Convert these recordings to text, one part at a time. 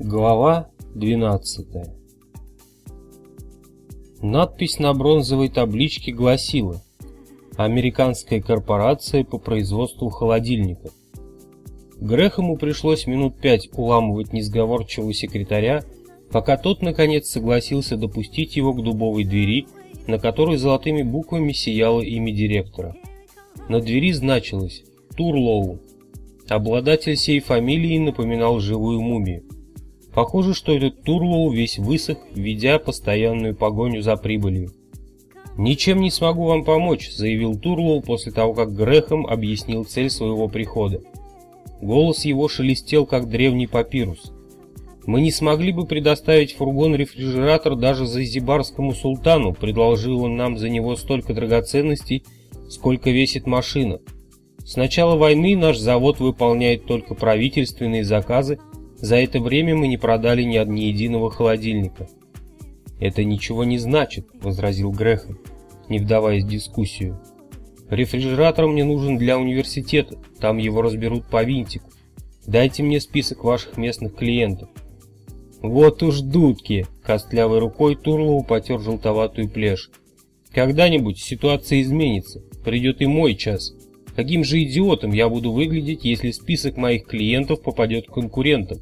Глава 12 Надпись на бронзовой табличке гласила «Американская корпорация по производству холодильников». Грехому пришлось минут пять уламывать несговорчивого секретаря, пока тот наконец согласился допустить его к дубовой двери, на которой золотыми буквами сияло имя директора. На двери значилось «Турлоу». Обладатель сей фамилии напоминал живую мумию. Похоже, что этот Турлоу весь высох, ведя постоянную погоню за прибылью. «Ничем не смогу вам помочь», — заявил Турлоу после того, как Грехом объяснил цель своего прихода. Голос его шелестел, как древний папирус. «Мы не смогли бы предоставить фургон-рефрижератор даже Занзибарскому султану, предложил он нам за него столько драгоценностей, сколько весит машина. С начала войны наш завод выполняет только правительственные заказы, за это время мы не продали ни, ни единого холодильника. «Это ничего не значит», — возразил Грехом, не вдаваясь в дискуссию. «Рефрижератор мне нужен для университета, там его разберут по винтику. Дайте мне список ваших местных клиентов». «Вот уж дудки!» — костлявой рукой Турлоу потер желтоватую плешь. «Когда-нибудь ситуация изменится, придет и мой час». Каким же идиотом я буду выглядеть, если список моих клиентов попадет к конкурентам?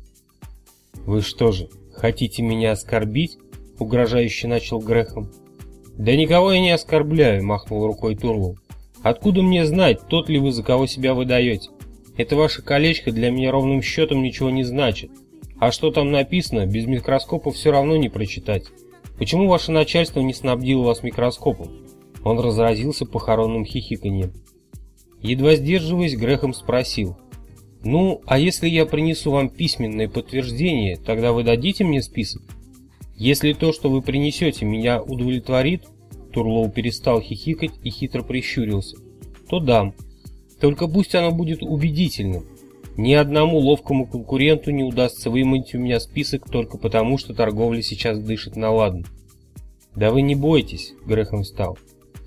Вы что же, хотите меня оскорбить? Угрожающе начал Грехом. Да никого я не оскорбляю, махнул рукой Турлоу. Откуда мне знать, тот ли вы, за кого себя выдаете? Это ваше колечко для меня ровным счетом ничего не значит. А что там написано, без микроскопа все равно не прочитать. Почему ваше начальство не снабдило вас микроскопом? Он разразился похоронным хихиканьем. Едва сдерживаясь, Грехом спросил. «Ну, а если я принесу вам письменное подтверждение, тогда вы дадите мне список? Если то, что вы принесете, меня удовлетворит, Турлоу перестал хихикать и хитро прищурился, то дам. Только пусть оно будет убедительным. Ни одному ловкому конкуренту не удастся выманить у меня список только потому, что торговля сейчас дышит на ладан. Да вы не бойтесь, Грехом встал.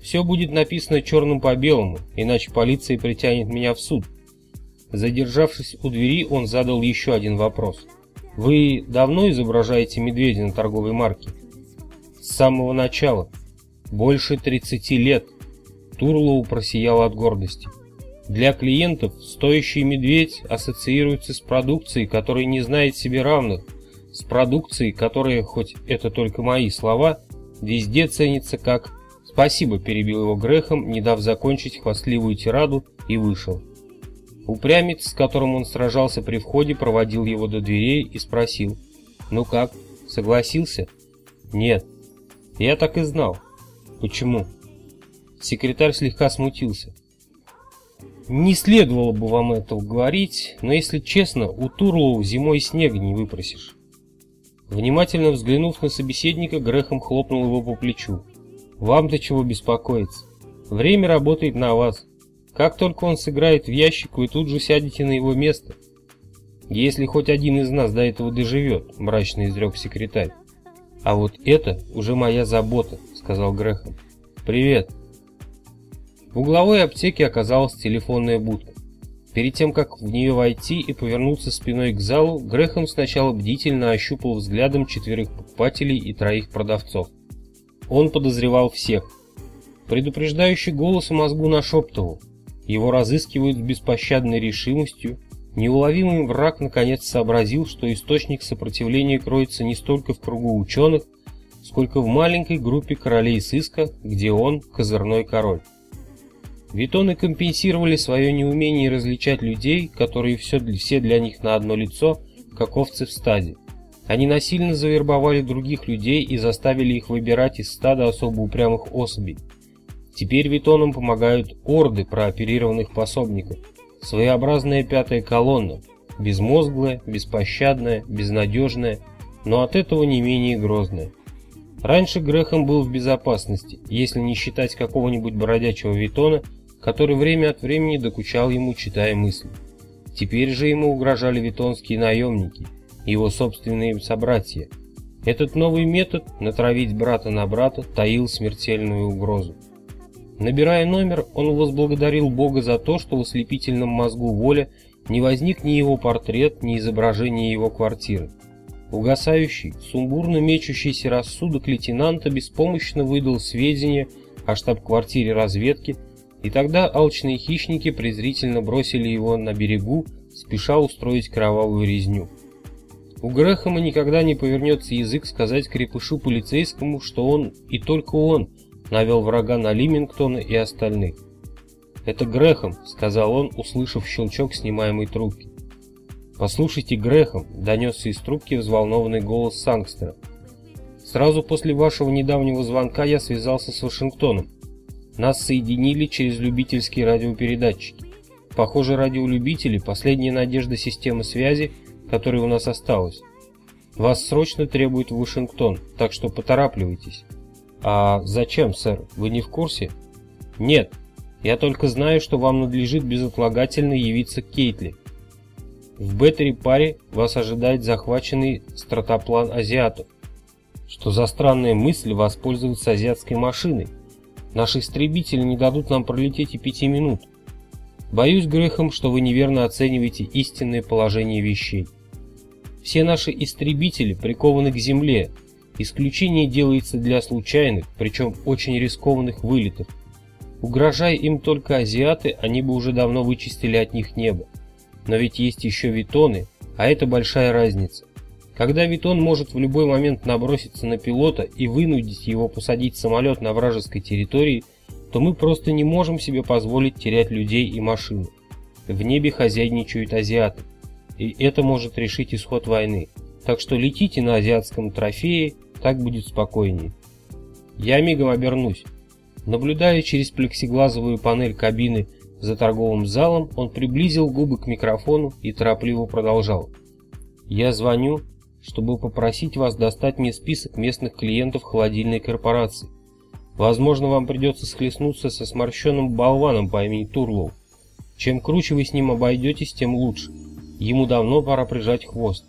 Все будет написано черным по белому, иначе полиция притянет меня в суд. Задержавшись у двери, он задал еще один вопрос. Вы давно изображаете медведя на торговой марке? С самого начала. Больше 30 лет. Турлоу просиял от гордости. Для клиентов стоящий медведь ассоциируется с продукцией, которая не знает себе равных, с продукцией, которая, хоть это только мои слова, везде ценится как «Спасибо», — перебил его Грехом, не дав закончить хвастливую тираду, и вышел. Упрямец, с которым он сражался при входе, проводил его до дверей и спросил. «Ну как, согласился?» «Нет». «Я так и знал». «Почему?» Секретарь слегка смутился. «Не следовало бы вам этого говорить, но, если честно, у Турлоу зимой снега не выпросишь». Внимательно взглянув на собеседника, Грехом хлопнул его по плечу. Вам-то чего беспокоиться? Время работает на вас. Как только он сыграет в ящик, вы тут же сядете на его место. Если хоть один из нас до этого доживет, мрачно изрек секретарь. А вот это уже моя забота, сказал Грехом. Привет. В угловой аптеке оказалась телефонная будка. Перед тем, как в нее войти и повернуться спиной к залу, Грехом сначала бдительно ощупал взглядом четверых покупателей и троих продавцов. Он подозревал всех. Предупреждающий голос в мозгу нашептывал. Его разыскивают с беспощадной решимостью. Неуловимый враг наконец сообразил, что источник сопротивления кроется не столько в кругу ученых, сколько в маленькой группе королей сыска, где он козырной король. Витоны компенсировали свое неумение различать людей, которые все, все для них на одно лицо, как овцы в стаде. Они насильно завербовали других людей и заставили их выбирать из стада особо упрямых особей. Теперь витонам помогают орды прооперированных пособников, своеобразная пятая колонна, безмозглая, беспощадная, безнадежная, но от этого не менее грозная. Раньше Грехом был в безопасности, если не считать какого-нибудь бродячего витона, который время от времени докучал ему, читая мысли. Теперь же ему угрожали витонские наемники – его собственные собратья. Этот новый метод натравить брата на брата таил смертельную угрозу. Набирая номер, он возблагодарил Бога за то, что в ослепительном мозгу воля не возник ни его портрет, ни изображение его квартиры. Угасающий, сумбурно мечущийся рассудок лейтенанта беспомощно выдал сведения о штаб-квартире разведки, и тогда алчные хищники презрительно бросили его на берегу, спеша устроить кровавую резню. У Грэхэма никогда не повернется язык сказать крепышу полицейскому, что он, и только он, навел врага на Лимингтона и остальных. «Это Грэхэм», — сказал он, услышав щелчок снимаемой трубки. «Послушайте, Грэхэм», — донесся из трубки взволнованный голос Сангстера. «Сразу после вашего недавнего звонка я связался с Вашингтоном. Нас соединили через любительские радиопередатчики. Похоже, радиолюбители — последняя надежда системы связи, которая у нас осталась. Вас срочно требует Вашингтон, так что поторапливайтесь». «А зачем, сэр? Вы не в курсе?» «Нет. Я только знаю, что вам надлежит безотлагательно явиться к Кейтли. В Беттери-паре вас ожидает захваченный стратоплан азиатов. Что за странная мысль воспользоваться азиатской машиной? Наши истребители не дадут нам пролететь и пяти минут. Боюсь, Грехом, что вы неверно оцениваете истинное положение вещей. Все наши истребители прикованы к земле. Исключение делается для случайных, причем очень рискованных вылетов. Угрожая им только азиаты, они бы уже давно вычистили от них небо. Но ведь есть еще витоны, а это большая разница. Когда витон может в любой момент наброситься на пилота и вынудить его посадить самолет на вражеской территории, то мы просто не можем себе позволить терять людей и машины. В небе хозяйничают азиаты, и это может решить исход войны. Так что летите на азиатском трофее, так будет спокойнее. Я мигом обернусь. Наблюдая через плексиглазовую панель кабины за торговым залом он приблизил губы к микрофону и торопливо продолжал. «Я звоню, чтобы попросить вас достать мне список местных клиентов холодильной корпорации. Возможно, вам придется схлестнуться со сморщенным болваном по имени Турлоу. Чем круче вы с ним обойдетесь, тем лучше. Ему давно пора прижать хвост.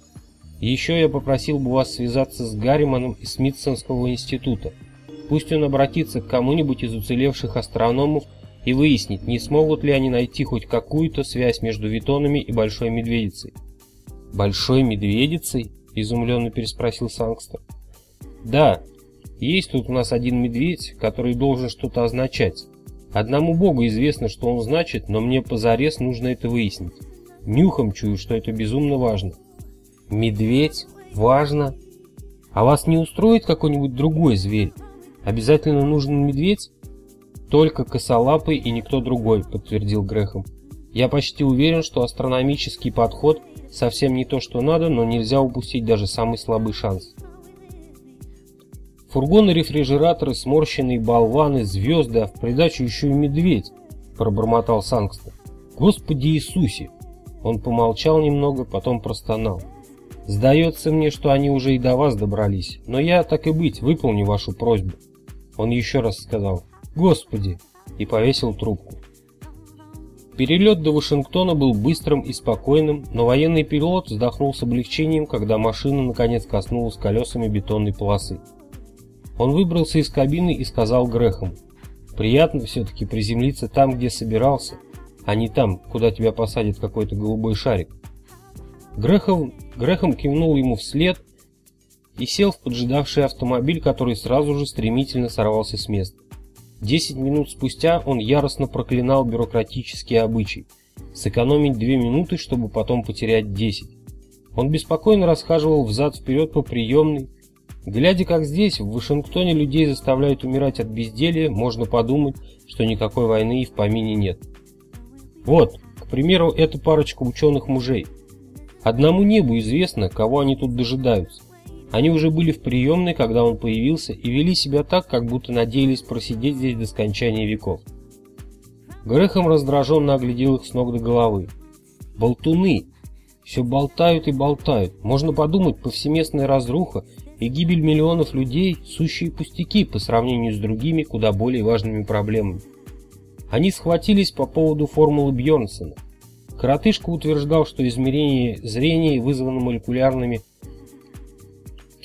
Еще я попросил бы вас связаться с Гарриманом из Смитсонского института. Пусть он обратится к кому-нибудь из уцелевших астрономов и выяснить, не смогут ли они найти хоть какую-то связь между Витонами и Большой Медведицей. «Большой Медведицей?» – изумленно переспросил Сангстер. «Да, есть тут у нас один медведь, который должен что-то означать. Одному богу известно, что он значит, но мне позарез нужно это выяснить. Нюхом чую, что это безумно важно». «Медведь? Важно? А вас не устроит какой-нибудь другой зверь? Обязательно нужен медведь?» «Только косолапый и никто другой», — подтвердил Грехом. «Я почти уверен, что астрономический подход совсем не то, что надо, но нельзя упустить даже самый слабый шанс». Фургоны, рефрижераторы, сморщенные болваны, звезды, а в придачу еще и медведь, пробормотал Сангстер. Господи Иисусе! Он помолчал немного, потом простонал. Сдается мне, что они уже и до вас добрались, но я, так и быть, выполню вашу просьбу. Он еще раз сказал. Господи!» и повесил трубку. Перелет до Вашингтона был быстрым и спокойным, но военный пилот вздохнул с облегчением, когда машина наконец коснулась колесами бетонной полосы. Он выбрался из кабины и сказал Грехом, «Приятно все-таки приземлиться там, где собирался, а не там, куда тебя посадит какой-то голубой шарик». Грехом, Грехом кивнул ему вслед и сел в поджидавший автомобиль, который сразу же стремительно сорвался с места. Десять минут спустя он яростно проклинал бюрократические обычаи. Сэкономить две минуты, чтобы потом потерять десять. Он беспокойно расхаживал взад-вперед по приемной. Глядя, как здесь, в Вашингтоне людей заставляют умирать от безделья, можно подумать, что никакой войны и в помине нет. Вот, к примеру, эта парочка ученых мужей. Одному небу известно, кого они тут дожидаются. Они уже были в приемной, когда он появился, и вели себя так, как будто надеялись просидеть здесь до скончания веков. Грехом раздраженно оглядел их с ног до головы. Болтуны! Все болтают и болтают. Можно подумать, повсеместная разруха и гибель миллионов людей – сущие пустяки по сравнению с другими, куда более важными проблемами. Они схватились по поводу формулы Бьернсона. Коротышка утверждал, что измерение зрения вызвано молекулярными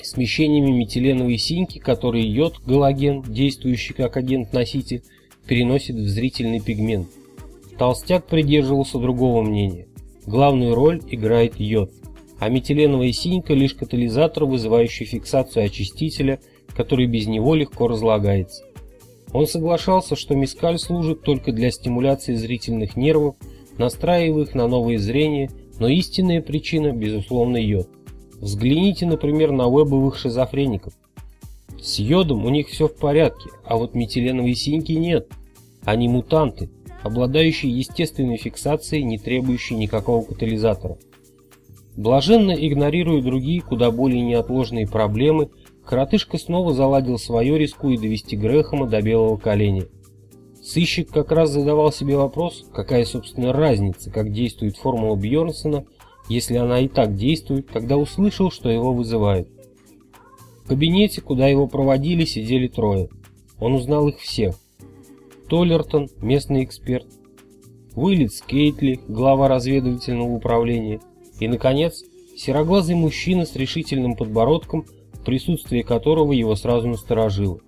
смещениями метиленовой синьки, который йод, галоген, действующий как агент-носитель, переносит в зрительный пигмент. Толстяк придерживался другого мнения. Главную роль играет йод. а метиленовая синька лишь катализатор, вызывающий фиксацию очистителя, который без него легко разлагается. Он соглашался, что мискаль служит только для стимуляции зрительных нервов, настраивая их на новое зрение, но истинная причина, безусловно, йод. Взгляните, например, на вебовых шизофреников. С йодом у них все в порядке, а вот метиленовой синьки нет. Они мутанты, обладающие естественной фиксацией, не требующей никакого катализатора. Блаженно игнорируя другие, куда более неотложные проблемы, коротышка снова заладил свое, рискуя довести Грэхэма до белого коленя. Сыщик как раз задавал себе вопрос, какая, собственно, разница, как действует формула Бьернсона, если она и так действует, когда услышал, что его вызывают. В кабинете, куда его проводили, сидели трое. Он узнал их всех. Толлертон, местный эксперт, Уиллиц Кейтли, глава разведывательного управления, и, наконец, сероглазый мужчина с решительным подбородком, присутствие которого его сразу насторожило.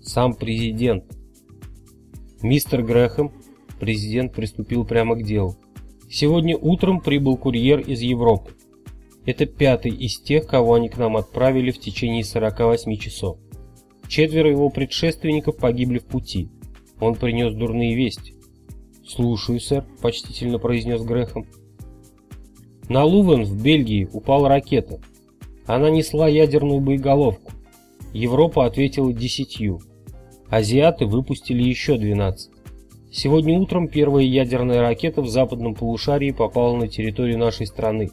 Сам президент. Мистер Грэхэм, президент приступил прямо к делу. Сегодня утром прибыл курьер из Европы. Это пятый из тех, кого они к нам отправили в течение 48 часов. Четверо его предшественников погибли в пути. Он принес дурные вести. «Слушаю, сэр», — почтительно произнес Грэхэм. На Лувен в Бельгии упала ракета. Она несла ядерную боеголовку. Европа ответила десятью. Азиаты выпустили еще 12. Сегодня утром первая ядерная ракета в западном полушарии попала на территорию нашей страны.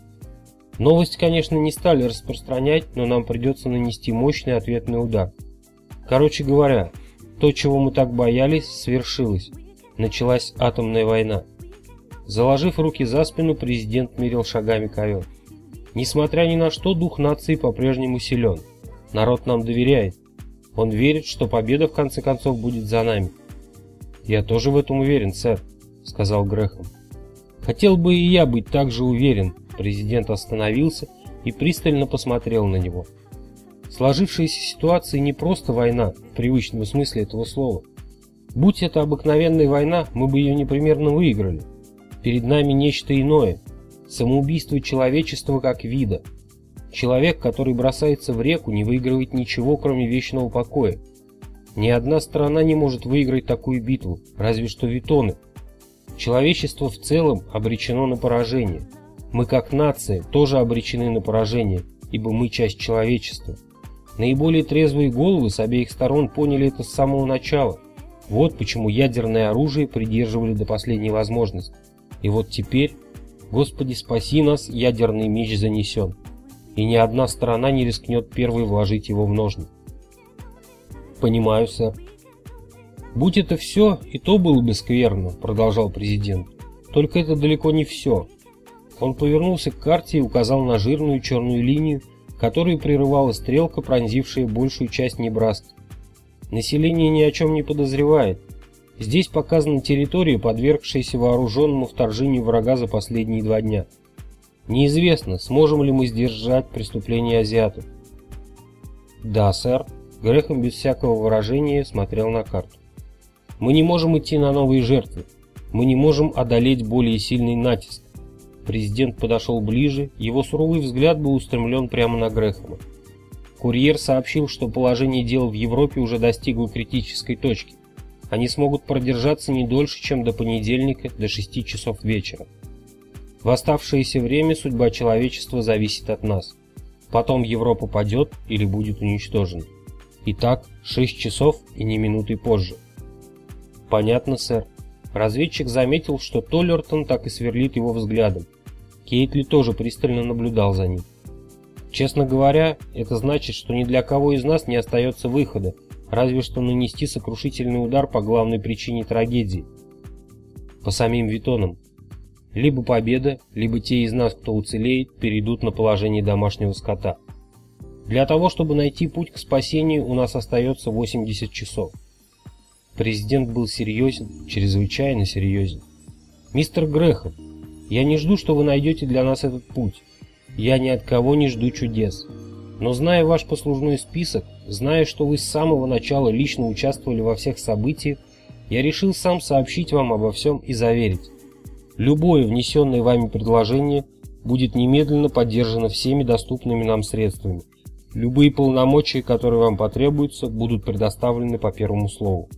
Новость, конечно, не стали распространять, но нам придется нанести мощный ответный удар. Короче говоря, то, чего мы так боялись, свершилось. Началась атомная война. Заложив руки за спину, президент мерил шагами ковер. Несмотря ни на что, дух нации по-прежнему силен. Народ нам доверяет. Он верит, что победа в конце концов будет за нами. «Я тоже в этом уверен, сэр», — сказал Грехом. «Хотел бы и я быть так же уверен», — президент остановился и пристально посмотрел на него. Сложившаяся ситуация не просто война, в привычном смысле этого слова. Будь это обыкновенная война, мы бы ее непременно выиграли. Перед нами нечто иное. Самоубийство человечества как вида. Человек, который бросается в реку, не выигрывает ничего, кроме вечного покоя. Ни одна страна не может выиграть такую битву, разве что витоны. Человечество в целом обречено на поражение. Мы как нация тоже обречены на поражение, ибо мы часть человечества. Наиболее трезвые головы с обеих сторон поняли это с самого начала. Вот почему ядерное оружие придерживали до последней возможности. И вот теперь, Господи спаси нас, ядерный меч занесен, и ни одна сторона не рискнет первой вложить его в ножны. Понимаю, сэр. Будь это все, и то было бы скверно, продолжал президент. Только это далеко не все. Он повернулся к карте и указал на жирную черную линию, которую прерывала стрелка, пронзившая большую часть Небраски. Население ни о чем не подозревает, Здесь показана территория, подвергшаяся вооруженному вторжению врага за последние два дня. Неизвестно, сможем ли мы сдержать преступление азиатов. Да, сэр. Грехом без всякого выражения смотрел на карту. Мы не можем идти на новые жертвы. Мы не можем одолеть более сильный натиск. Президент подошел ближе, его суровый взгляд был устремлен прямо на Грехома. Курьер сообщил, что положение дел в Европе уже достигло критической точки. Они смогут продержаться не дольше, чем до понедельника, до 6 часов вечера. В оставшееся время судьба человечества зависит от нас. Потом Европа падет или будет уничтожена. Итак, 6 часов и не минуты позже. Понятно, сэр. Разведчик заметил, что Толлертон так и сверлит его взглядом. Кейтли тоже пристально наблюдал за ним. Честно говоря, это значит, что ни для кого из нас не остается выхода, разве что нанести сокрушительный удар по главной причине трагедии. По самим Витонам. Либо победа, либо те из нас, кто уцелеет, перейдут на положение домашнего скота. Для того, чтобы найти путь к спасению, у нас остается 80 часов. Президент был серьезен, чрезвычайно серьезен. «Мистер Грэхэм, я не жду, что вы найдете для нас этот путь. Я ни от кого не жду чудес. Но зная ваш послужной список, зная, что вы с самого начала лично участвовали во всех событиях, я решил сам сообщить вам обо всем и заверить. Любое внесенное вами предложение будет немедленно поддержана всеми доступными нам средствами. Любые полномочия, которые вам потребуются, будут предоставлены по первому слову.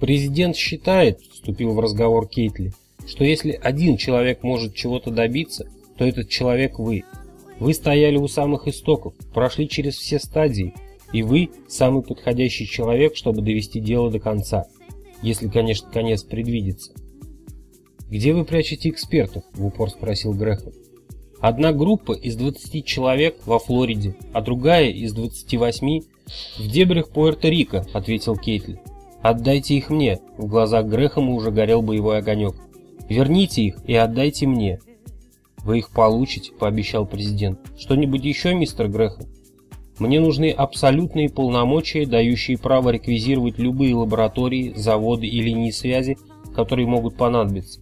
Президент считает, вступил в разговор Кейтли, что если один человек может чего-то добиться, то этот человек вы. Вы стояли у самых истоков, прошли через все стадии, и вы самый подходящий человек, чтобы довести дело до конца, если, конечно, конец предвидится. «Где вы прячете экспертов?» – в упор спросил Грехом. «Одна группа из 20 человек во Флориде, а другая из 28 в дебрях Пуэрто-Рико», – ответил Кейтли. «Отдайте их мне», – в глазах Грехома уже горел боевой огонек. «Верните их и отдайте мне». «Вы их получите», – пообещал президент. «Что-нибудь еще, мистер Грехом?» «Мне нужны абсолютные полномочия, дающие право реквизировать любые лаборатории, заводы и линии связи, которые могут понадобиться.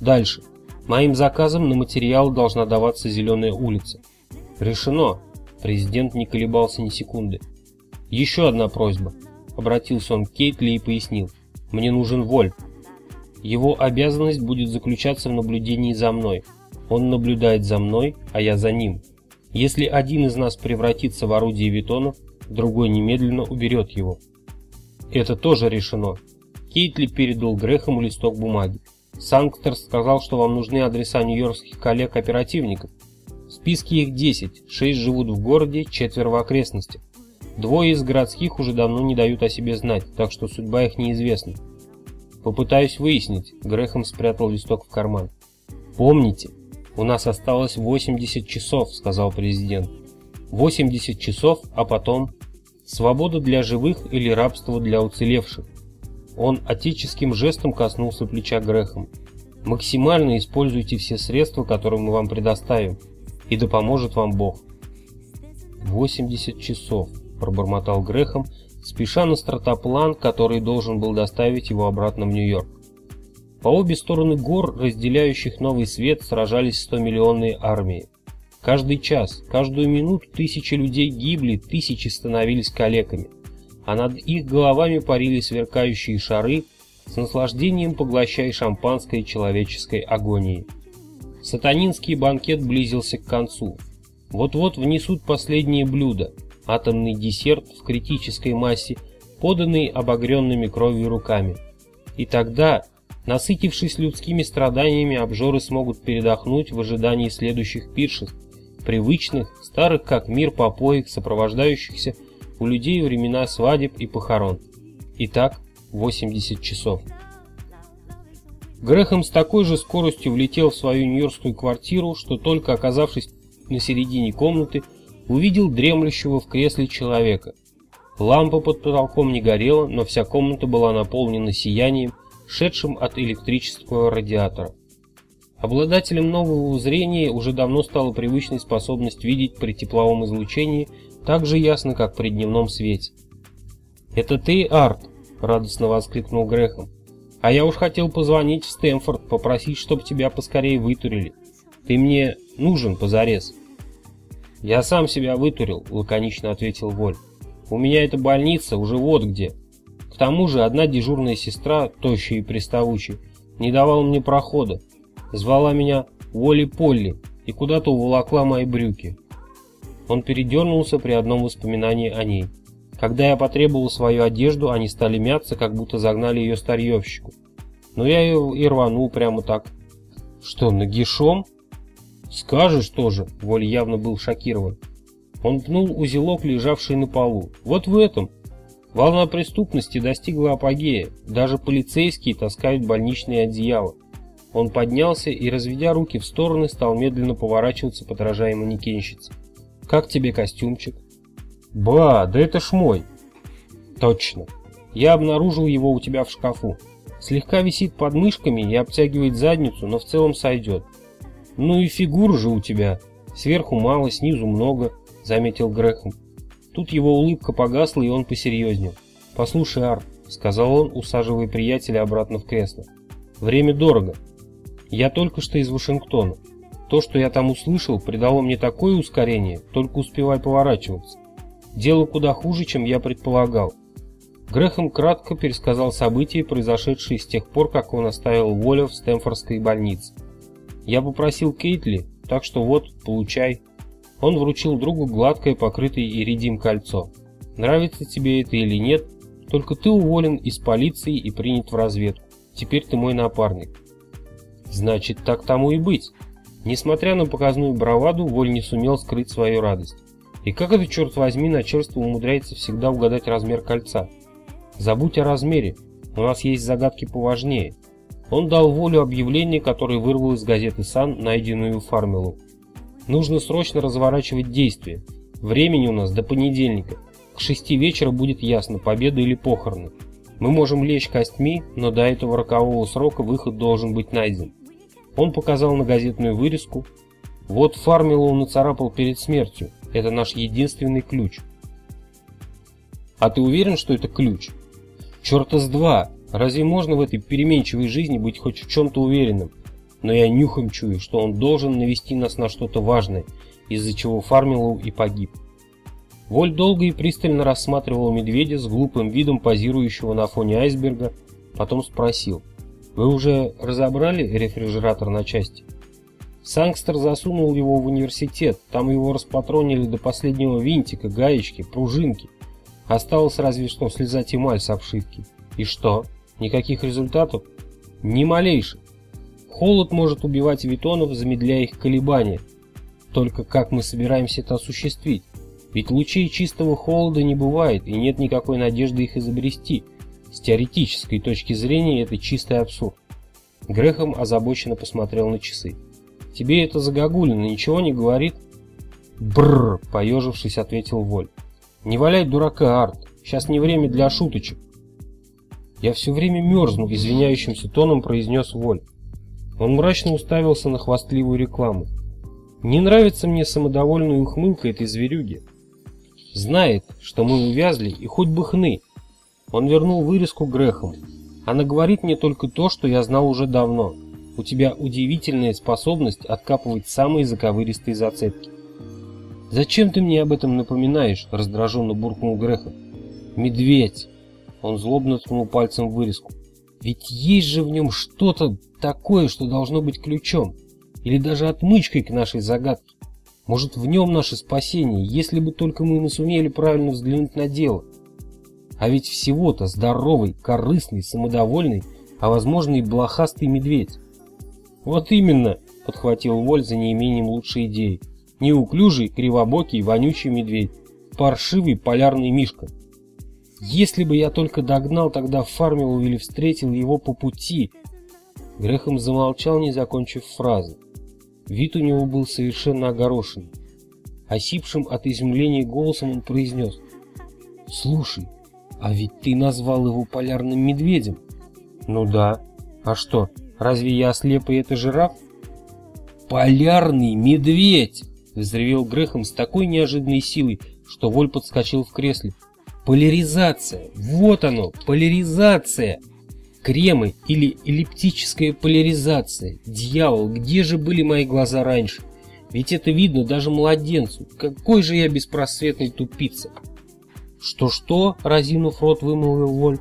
Дальше. Моим заказом на материал должна даваться зеленая улица». «Решено», – президент не колебался ни секунды. «Еще одна просьба». Обратился он к Кейтли и пояснил. «Мне нужен Воль. Его обязанность будет заключаться в наблюдении за мной. Он наблюдает за мной, а я за ним. Если один из нас превратится в орудие Витонов, другой немедленно уберет его». Это тоже решено. Кейтли передал Грехому листок бумаги. Санктер сказал, что вам нужны адреса нью-йоркских коллег-оперативников. В списке их 10, 6 живут в городе, четверо в окрестностях. Двое из городских уже давно не дают о себе знать, так что судьба их неизвестна. Попытаюсь выяснить, Грехом спрятал листок в карман. Помните, у нас осталось 80 часов, сказал президент. 80 часов, а потом свобода для живых или рабство для уцелевших. Он отеческим жестом коснулся плеча Грехом. Максимально используйте все средства, которые мы вам предоставим, и да поможет вам Бог. 80 часов пробормотал Грехом, спеша на стратоплан, который должен был доставить его обратно в Нью-Йорк. По обе стороны гор, разделяющих Новый Свет, сражались 100-миллионные армии. Каждый час, каждую минуту тысячи людей гибли, тысячи становились калеками, а над их головами парили сверкающие шары, с наслаждением поглощая шампанское человеческой агонии. Сатанинский банкет близился к концу. Вот-вот внесут последние блюда – атомный десерт в критической массе, поданный обогренными кровью руками. И тогда, насытившись людскими страданиями, обжоры смогут передохнуть в ожидании следующих пиршеств, привычных, старых как мир попоек, сопровождающихся у людей времена свадеб и похорон. Итак, 80 часов. Грехом с такой же скоростью влетел в свою нью-йоркскую квартиру, что только оказавшись на середине комнаты, увидел дремлющего в кресле человека. Лампа под потолком не горела, но вся комната была наполнена сиянием, шедшим от электрического радиатора. Обладателем нового зрения уже давно стала привычной способность видеть при тепловом излучении так же ясно, как при дневном свете. «Это ты, Арт?» – радостно воскликнул Грехом. «А я уж хотел позвонить в Стэнфорд, попросить, чтобы тебя поскорее вытурили. Ты мне нужен позарез». «Я сам себя вытурил», — лаконично ответил Воль. «У меня эта больница уже вот где. К тому же одна дежурная сестра, тощая и приставучая, не давала мне прохода. Звала меня Воли-Полли и куда-то уволокла мои брюки». Он передернулся при одном воспоминании о ней. Когда я потребовал свою одежду, они стали мяться, как будто загнали ее старьевщику. Но я ее и рванул прямо так. «Что, нагишом?» «Скажешь тоже», — Воль явно был шокирован. Он пнул узелок, лежавший на полу. «Вот в этом. Волна преступности достигла апогея. Даже полицейские таскают больничные одеяла». Он поднялся и, разведя руки в стороны, стал медленно поворачиваться, подражая манекенщице. «Как тебе костюмчик?» «Ба, да это ж мой!» «Точно. Я обнаружил его у тебя в шкафу. Слегка висит под мышками и обтягивает задницу, но в целом сойдет. «Ну и фигур же у тебя. Сверху мало, снизу много», — заметил Грехом. Тут его улыбка погасла, и он посерьезнел. «Послушай, Арт», — сказал он, усаживая приятеля обратно в кресло. «Время дорого. Я только что из Вашингтона. То, что я там услышал, придало мне такое ускорение, только успевай поворачиваться. Дело куда хуже, чем я предполагал. Грехом кратко пересказал события, произошедшие с тех пор, как он оставил Воля в Стэнфордской больнице. Я попросил Кейтли, так что вот, получай. Он вручил другу гладкое, покрытое иридием кольцо. Нравится тебе это или нет, только ты уволен из полиции и принят в разведку. Теперь ты мой напарник. Значит, так тому и быть. Несмотря на показную браваду, Воль не сумел скрыть свою радость. И как это, черт возьми, начальство умудряется всегда угадать размер кольца? Забудь о размере, у нас есть загадки поважнее. Он дал волю объявлению, которое вырвал из газеты «Сан», найденную Фармелу. Нужно срочно разворачивать действия. Времени у нас до понедельника. К шести вечера будет ясно, победа или похороны. Мы можем лечь костьми, но до этого рокового срока выход должен быть найден. Он показал на газетную вырезку. Вот Фармелу нацарапал перед смертью. Это наш единственный ключ. А ты уверен, что это ключ? Черта с два! Разве можно в этой переменчивой жизни быть хоть в чем-то уверенным? Но я нюхом чую, что он должен навести нас на что-то важное, из-за чего Фармилоу и погиб. Воль долго и пристально рассматривал медведя с глупым видом позирующего на фоне айсберга, потом спросил. «Вы уже разобрали рефрижератор на части?» Сангстер засунул его в университет, там его распатронили до последнего винтика, гаечки, пружинки. Осталось разве что слезать эмаль с обшивки. И что? Никаких результатов? Ни малейших. Холод может убивать витонов, замедляя их колебания. Только как мы собираемся это осуществить? Ведь лучей чистого холода не бывает, и нет никакой надежды их изобрести. С теоретической точки зрения это чистый абсурд. Грехом озабоченно посмотрел на часы. Тебе это загогулина ничего не говорит? Бррр, поежившись, ответил Воль. Не валяй дурака, Арт. Сейчас не время для шуточек. Я все время мерзну, извиняющимся тоном произнес Воль. Он мрачно уставился на хвастливую рекламу. Не нравится мне самодовольная ухмылка этой зверюги. Знает, что мы увязли, и хоть бы хны. Он вернул вырезку Грехом. Она говорит мне только то, что я знал уже давно. У тебя удивительная способность откапывать самые заковыристые зацепки. «Зачем ты мне об этом напоминаешь?» – раздраженно буркнул Грехом. «Медведь!» – он злобно ткнул пальцем в вырезку. «Ведь есть же в нем что-то такое, что должно быть ключом, или даже отмычкой к нашей загадке. Может, в нем наше спасение, если бы только мы сумели правильно взглянуть на дело. А ведь всего-то здоровый, корыстный, самодовольный, а возможно и блохастый медведь. Вот именно, подхватил Воль за неимением лучшей идеи. Неуклюжий, кривобокий, вонючий медведь. Паршивый полярный мишка. Если бы я только догнал тогда Фармилу или встретил его по пути. Грехом замолчал, не закончив фразы. Вид у него был совершенно огорошенный. Осипшим от изумления голосом он произнес. «Слушай, а ведь ты назвал его полярным медведем?» «Ну да. А что, разве я ослеп и это жираф?» «Полярный медведь!» Взревел Грехом с такой неожиданной силой, что Воль подскочил в кресле. Поляризация! Вот оно! Поляризация! Кремы или эллиптическая поляризация. Дьявол, где же были мои глаза раньше? Ведь это видно даже младенцу. Какой же я беспросветный тупица. Что-что, разинув рот, вымолвил Воль.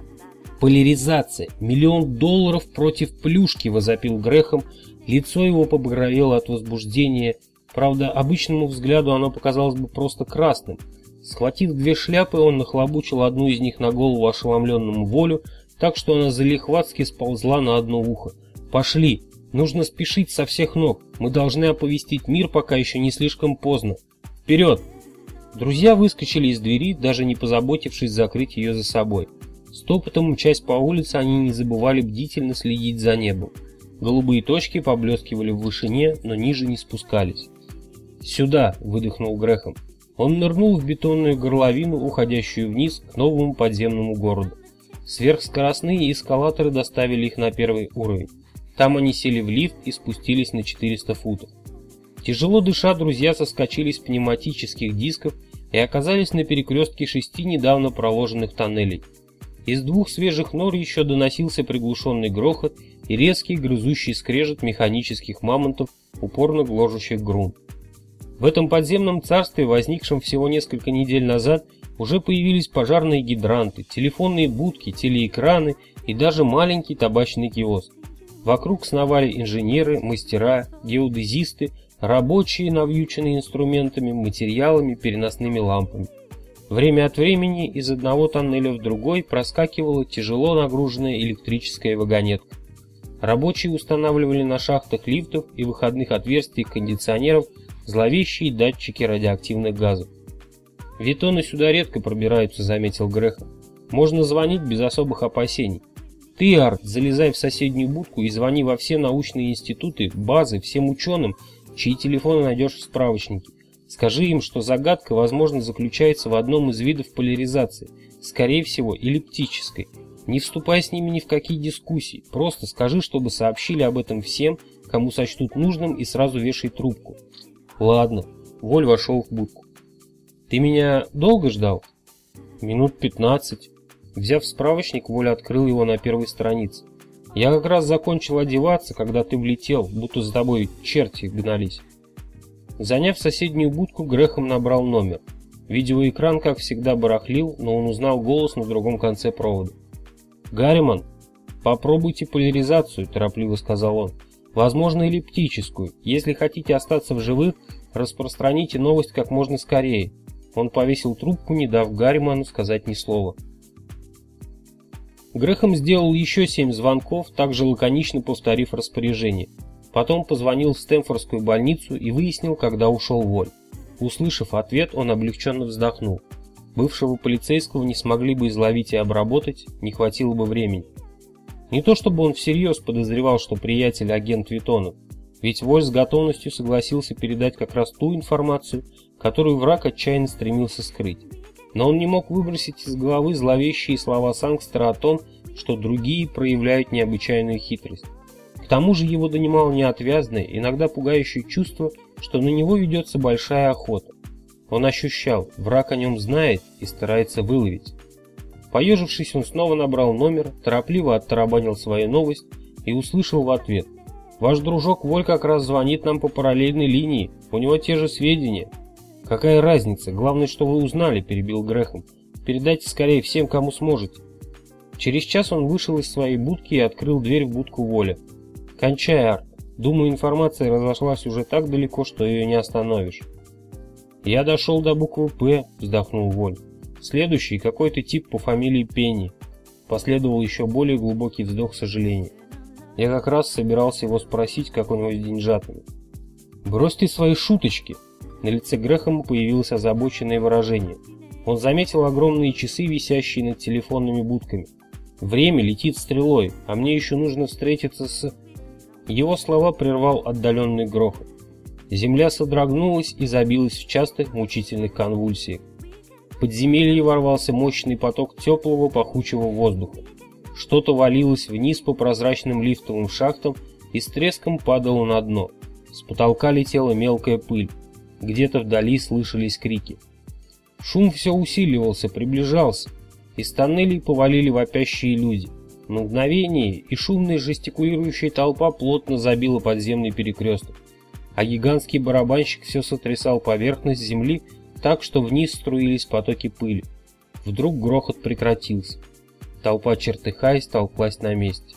Поляризация. Миллион долларов против плюшки, возопил Грехом. Лицо его побагровело от возбуждения Правда, обычному взгляду оно показалось бы просто красным. Схватив две шляпы, он нахлобучил одну из них на голову ошеломленному волю, так что она залихватски сползла на одно ухо. «Пошли! Нужно спешить со всех ног. Мы должны оповестить мир, пока еще не слишком поздно. Вперед!» Друзья выскочили из двери, даже не позаботившись закрыть ее за собой. Стопотом часть по улице они не забывали бдительно следить за небом. Голубые точки поблескивали в вышине, но ниже не спускались. «Сюда!» — выдохнул Грехом. Он нырнул в бетонную горловину, уходящую вниз к новому подземному городу. Сверхскоростные эскалаторы доставили их на первый уровень. Там они сели в лифт и спустились на 400 футов. Тяжело дыша, друзья соскочили с пневматических дисков и оказались на перекрестке шести недавно проложенных тоннелей. Из двух свежих нор еще доносился приглушенный грохот и резкий грызущий скрежет механических мамонтов, упорно гложущих грунт. В этом подземном царстве, возникшем всего несколько недель назад, уже появились пожарные гидранты, телефонные будки, телеэкраны и даже маленький табачный киоск. Вокруг сновали инженеры, мастера, геодезисты, рабочие, навьюченные инструментами, материалами, переносными лампами. Время от времени из одного тоннеля в другой проскакивала тяжело нагруженная электрическая вагонетка. Рабочие устанавливали на шахтах лифтов и выходных отверстий кондиционеров зловещие датчики радиоактивных газов. «Витоны сюда редко пробираются», — заметил Грехом. «Можно звонить без особых опасений. Ты, Арт, залезай в соседнюю будку и звони во все научные институты, базы, всем ученым, чьи телефоны найдешь в справочнике. Скажи им, что загадка, возможно, заключается в одном из видов поляризации, скорее всего, эллиптической. Не вступай с ними ни в какие дискуссии, просто скажи, чтобы сообщили об этом всем, кому сочтут нужным, и сразу вешай трубку. Ладно, Воль вошел в будку. Ты меня долго ждал? Минут пятнадцать. Взяв справочник, Воля открыл его на первой странице. Я как раз закончил одеваться, когда ты влетел, будто за тобой черти гнались. Заняв соседнюю будку, Грехом набрал номер. Видеоэкран, как всегда, барахлил, но он узнал голос на другом конце провода. «Гарриман, попробуйте поляризацию», – торопливо сказал он. «Возможно, эллиптическую. Если хотите остаться в живых, распространите новость как можно скорее». Он повесил трубку, не дав Гарриману сказать ни слова. Грехом сделал еще семь звонков, также лаконично повторив распоряжение. Потом позвонил в Стэнфордскую больницу и выяснил, когда ушел Воль. Услышав ответ, он облегченно вздохнул. Бывшего полицейского не смогли бы изловить и обработать, не хватило бы времени. Не то чтобы он всерьез подозревал, что приятель агент Витонов, ведь Воль с готовностью согласился передать как раз ту информацию, которую враг отчаянно стремился скрыть. Но он не мог выбросить из головы зловещие слова Сангстера о том, что другие проявляют необычайную хитрость тому же его донимало неотвязное, иногда пугающее чувство, что на него ведется большая охота. Он ощущал, враг о нем знает и старается выловить. Поежившись, он снова набрал номер, торопливо оттарабанил свою новость и услышал в ответ. «Ваш дружок Воль как раз звонит нам по параллельной линии, у него те же сведения». «Какая разница? Главное, что вы узнали», – перебил Грехом. «Передайте скорее всем, кому сможете». Через час он вышел из своей будки и открыл дверь в будку Воля. Кончай, Арт. Думаю, информация разошлась уже так далеко, что ее не остановишь. Я дошел до буквы «П», вздохнул Воль. Следующий какой-то тип по фамилии Пенни. Последовал еще более глубокий вздох сожаления. Я как раз собирался его спросить, как у него с деньжатами. «Брось ты свои шуточки!» На лице Грэхэма появилось озабоченное выражение. Он заметил огромные часы, висящие над телефонными будками. «Время летит стрелой, а мне еще нужно встретиться с...» Его слова прервал отдаленный грохот. Земля содрогнулась и забилась в частых мучительных конвульсиях. В подземелье ворвался мощный поток теплого пахучего воздуха. Что-то валилось вниз по прозрачным лифтовым шахтам и с треском падало на дно. С потолка летела мелкая пыль. Где-то вдали слышались крики. Шум все усиливался, приближался. Из тоннелей повалили вопящие люди. На мгновение и шумная жестикулирующая толпа плотно забила подземный перекресток, а гигантский барабанщик все сотрясал поверхность земли так, что вниз струились потоки пыли. Вдруг грохот прекратился. Толпа чертыхаясь толклась на месте.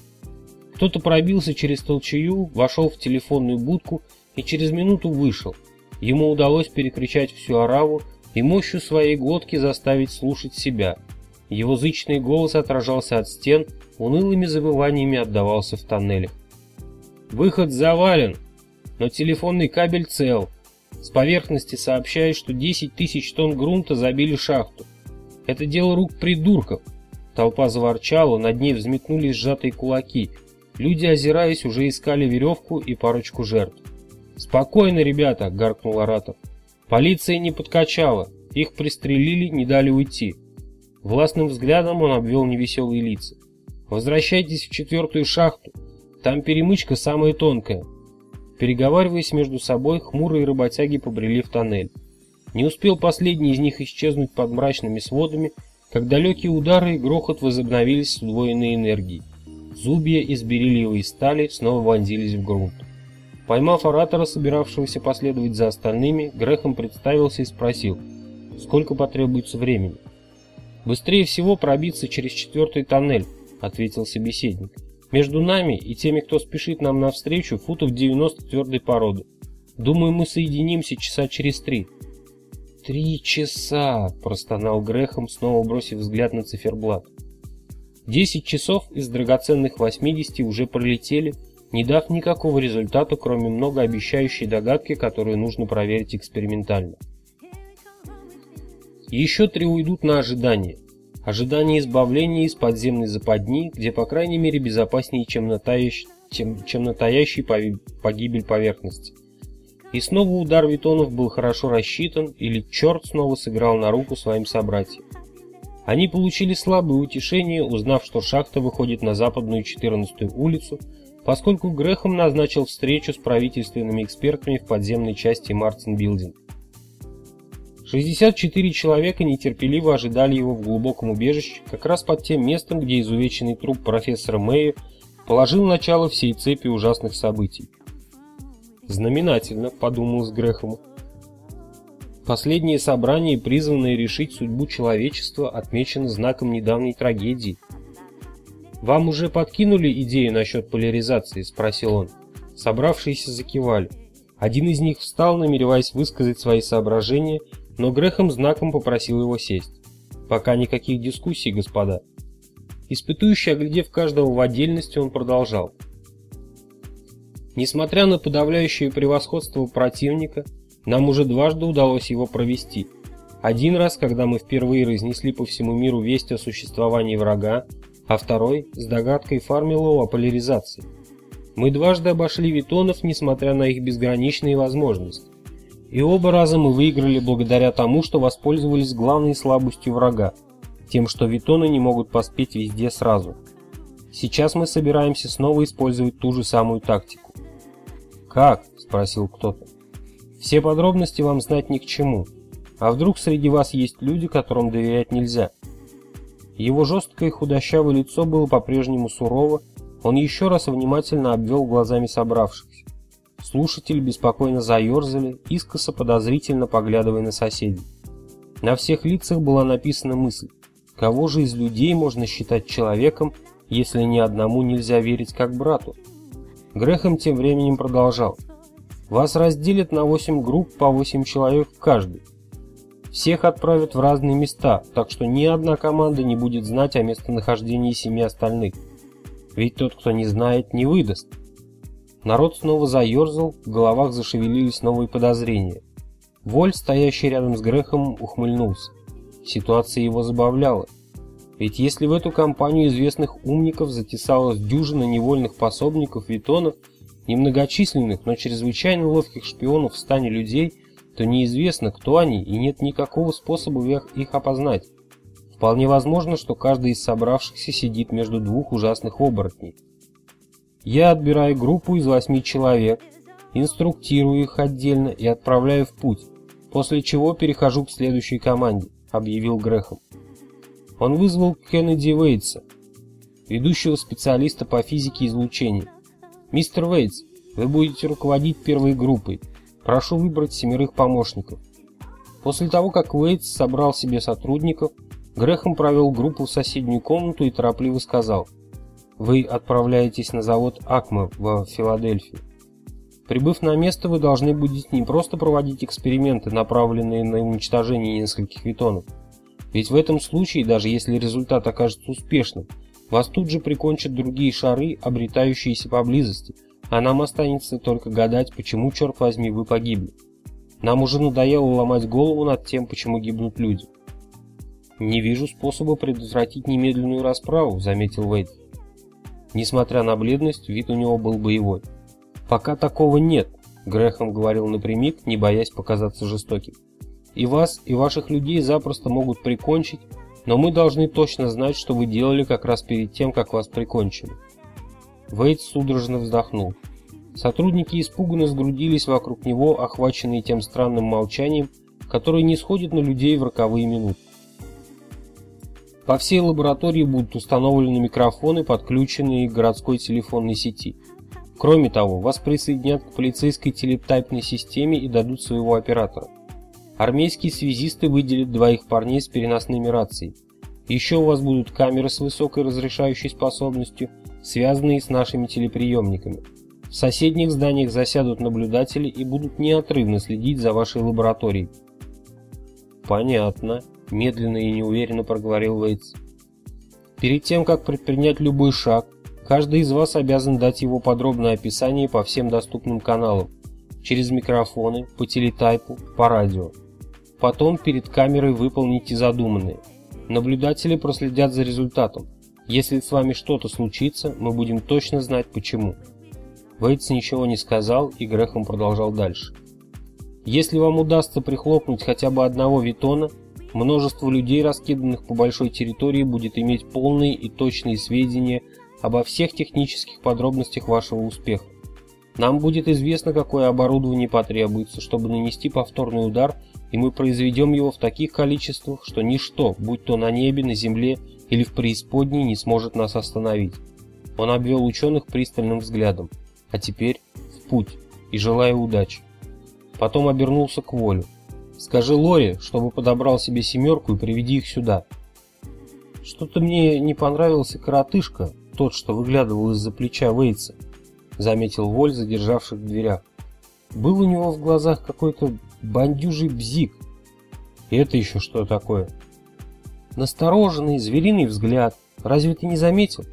Кто-то пробился через толчую, вошел в телефонную будку и через минуту вышел. Ему удалось перекричать всю ораву и мощью своей глотки заставить слушать себя. Его зычный голос отражался от стен, унылыми забываниями отдавался в тоннелях. Выход завален, но телефонный кабель цел. С поверхности сообщают, что 10 тысяч тонн грунта забили шахту. Это дело рук придурков. Толпа заворчала, над ней взметнулись сжатые кулаки. Люди, озираясь, уже искали веревку и парочку жертв. «Спокойно, ребята!» — гаркнул оратор. «Полиция не подкачала. Их пристрелили, не дали уйти». Властным взглядом он обвел невеселые лица. Возвращайтесь в четвертую шахту. Там перемычка самая тонкая. Переговариваясь между собой, хмурые работяги побрели в тоннель. Не успел последний из них исчезнуть под мрачными сводами, как далекие удары и грохот возобновились с удвоенной энергией. Зубья из бериллиевой стали снова вонзились в грунт. Поймав оратора, собиравшегося последовать за остальными, Грехом представился и спросил, сколько потребуется времени. Быстрее всего пробиться через четвертый тоннель, ответил собеседник. Между нами и теми, кто спешит нам навстречу, футов 90 твердой породы. Думаю, мы соединимся часа через три». «Три часа!» – простонал Грехом, снова бросив взгляд на циферблат. Десять часов из драгоценных 80 уже пролетели, не дав никакого результата, кроме многообещающей догадки, которую нужно проверить экспериментально. Еще три уйдут на ожидание. Ожидание избавления из подземной западни, где по крайней мере безопаснее, чем на, таящ... чем... чем на таящей погибель поверхности. И снова удар Витонов был хорошо рассчитан, или черт снова сыграл на руку своим собратьям. Они получили слабое утешение, узнав, что шахта выходит на западную 14-ю улицу, поскольку Грехом назначил встречу с правительственными экспертами в подземной части Мартин Билдинг. 64 человека нетерпеливо ожидали его в глубоком убежище, как раз под тем местом, где изувеченный труп профессора Мэя положил начало всей цепи ужасных событий. «Знаменательно», — подумал с Грехом. Последнее собрание, призванное решить судьбу человечества, отмечено знаком недавней трагедии. «Вам уже подкинули идею насчет поляризации?» — спросил он. Собравшиеся закивали. Один из них встал, намереваясь высказать свои соображения, но Грехом знаком попросил его сесть. Пока никаких дискуссий, господа. Испытующий, оглядев каждого в отдельности, он продолжал. Несмотря на подавляющее превосходство противника, нам уже дважды удалось его провести. Один раз, когда мы впервые разнесли по всему миру весть о существовании врага, а второй с догадкой Фармилова о поляризации. Мы дважды обошли витонов, несмотря на их безграничные возможности. И оба раза мы выиграли благодаря тому, что воспользовались главной слабостью врага, тем, что витоны не могут поспеть везде сразу. Сейчас мы собираемся снова использовать ту же самую тактику. «Как?» – спросил кто-то. «Все подробности вам знать ни к чему. А вдруг среди вас есть люди, которым доверять нельзя?» Его жесткое и худощавое лицо было по-прежнему сурово, он еще раз внимательно обвел глазами собравшихся. Слушатели беспокойно заерзали, искоса подозрительно поглядывая на соседей. На всех лицах была написана мысль, кого же из людей можно считать человеком, если ни одному нельзя верить как брату? Грехом тем временем продолжал. Вас разделят на 8 групп по 8 человек в каждой. Всех отправят в разные места, так что ни одна команда не будет знать о местонахождении семи остальных. Ведь тот, кто не знает, не выдаст. Народ снова заерзал, в головах зашевелились новые подозрения. Воль, стоящий рядом с Грехом, ухмыльнулся. Ситуация его забавляла. Ведь если в эту компанию известных умников затесалась дюжина невольных пособников Витонов, немногочисленных, но чрезвычайно ловких шпионов в стане людей, то неизвестно, кто они, и нет никакого способа их опознать. Вполне возможно, что каждый из собравшихся сидит между двух ужасных оборотней. Я отбираю группу из восьми человек, инструктирую их отдельно и отправляю в путь, после чего перехожу к следующей команде, объявил Грехом. Он вызвал Кеннеди Вейтса, ведущего специалиста по физике излучения. «Мистер Вейтс, вы будете руководить первой группой. Прошу выбрать семерых помощников». После того, как Вейтс собрал себе сотрудников, Грехом провел группу в соседнюю комнату и торопливо сказал – вы отправляетесь на завод Акма в Филадельфию. Прибыв на место, вы должны будете не просто проводить эксперименты, направленные на уничтожение нескольких витонов. Ведь в этом случае, даже если результат окажется успешным, вас тут же прикончат другие шары, обретающиеся поблизости, а нам останется только гадать, почему, черт возьми, вы погибли. Нам уже надоело ломать голову над тем, почему гибнут люди. «Не вижу способа предотвратить немедленную расправу», — заметил Вейд. Несмотря на бледность, вид у него был боевой. «Пока такого нет», — Грехом говорил напрямик, не боясь показаться жестоким. «И вас, и ваших людей запросто могут прикончить, но мы должны точно знать, что вы делали как раз перед тем, как вас прикончили». Вейт судорожно вздохнул. Сотрудники испуганно сгрудились вокруг него, охваченные тем странным молчанием, которое не сходит на людей в роковые минуты. По всей лаборатории будут установлены микрофоны, подключенные к городской телефонной сети. Кроме того, вас присоединят к полицейской телетайпной системе и дадут своего оператора. Армейские связисты выделят двоих парней с переносными рациями. Еще у вас будут камеры с высокой разрешающей способностью, связанные с нашими телеприемниками. В соседних зданиях засядут наблюдатели и будут неотрывно следить за вашей лабораторией. Понятно, медленно и неуверенно проговорил Вейтс. Перед тем, как предпринять любой шаг, каждый из вас обязан дать его подробное описание по всем доступным каналам, через микрофоны, по телетайпу, по радио. Потом перед камерой выполните задуманное. Наблюдатели проследят за результатом. Если с вами что-то случится, мы будем точно знать почему. Вейтс ничего не сказал, и Грехом продолжал дальше. Если вам удастся прихлопнуть хотя бы одного Витона, множество людей, раскиданных по большой территории, будет иметь полные и точные сведения обо всех технических подробностях вашего успеха. Нам будет известно, какое оборудование потребуется, чтобы нанести повторный удар, и мы произведем его в таких количествах, что ничто, будь то на небе, на земле или в преисподней, не сможет нас остановить. Он обвел ученых пристальным взглядом. А теперь в путь и желаю удачи. Потом обернулся к Волю. Скажи Лоре, чтобы подобрал себе семерку и приведи их сюда. Что-то мне не понравился коротышка, тот, что выглядывал из-за плеча Вейтса, заметил Воль, задержавших в дверях. Был у него в глазах какой-то бандюжий бзик. И это еще что такое? Настороженный, звериный взгляд. Разве ты не заметил?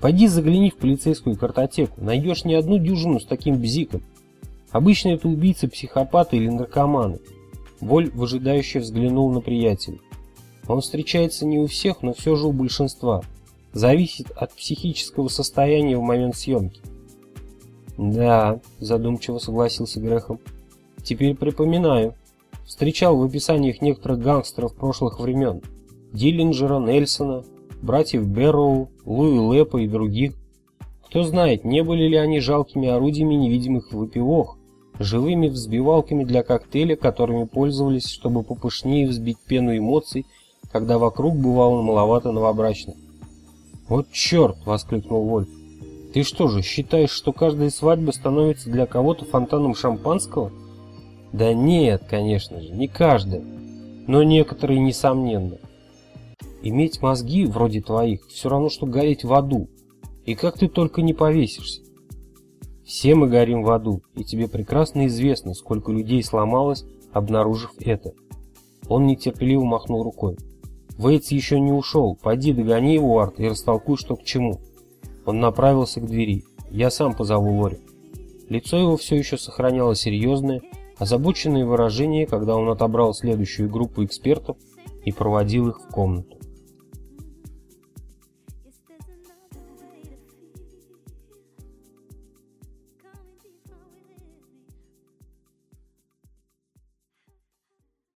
Пойди загляни в полицейскую картотеку, найдешь не одну дюжину с таким бзиком. Обычно это убийцы-психопаты или наркоманы. Воль выжидающе взглянул на приятеля. Он встречается не у всех, но все же у большинства. Зависит от психического состояния в момент съемки. Да, задумчиво согласился Грехом. Теперь припоминаю. Встречал в описаниях некоторых гангстеров прошлых времен. Диллинджера, Нельсона, братьев Берроу, Луи Лепа и других. Кто знает, не были ли они жалкими орудиями невидимых выпивок, живыми взбивалками для коктейля, которыми пользовались, чтобы попышнее взбить пену эмоций, когда вокруг бывало маловато новобрачных. «Вот черт!» — воскликнул Вольф. «Ты что же, считаешь, что каждая свадьба становится для кого-то фонтаном шампанского?» «Да нет, конечно же, не каждая, но некоторые, несомненно. Иметь мозги вроде твоих все равно, что гореть в аду. И как ты только не повесишься. Все мы горим в аду, и тебе прекрасно известно, сколько людей сломалось, обнаружив это. Он нетерпеливо махнул рукой. Вейтс еще не ушел, пойди догони его, Арт, и растолкуй, что к чему. Он направился к двери. Я сам позову Лори. Лицо его все еще сохраняло серьезное, озабоченное выражение, когда он отобрал следующую группу экспертов и проводил их в комнату.